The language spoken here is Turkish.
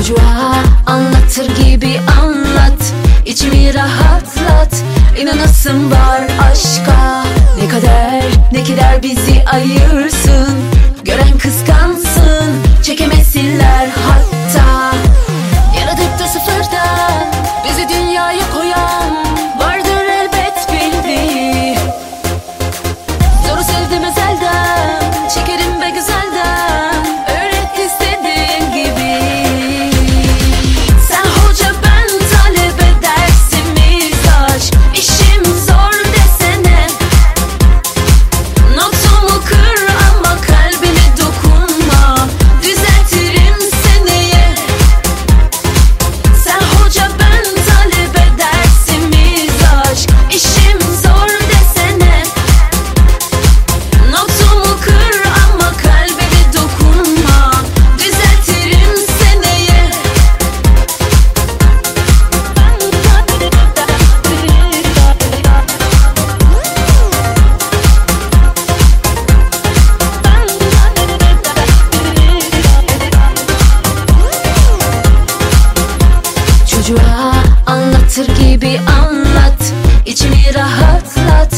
çocuğa Anlatır gibi anlat. İçimi rahatlat İnanasın var aşka. Ne kader ne keder bizi ayırsın çocuğa anlatır gibi anlat. İçini rahatlat.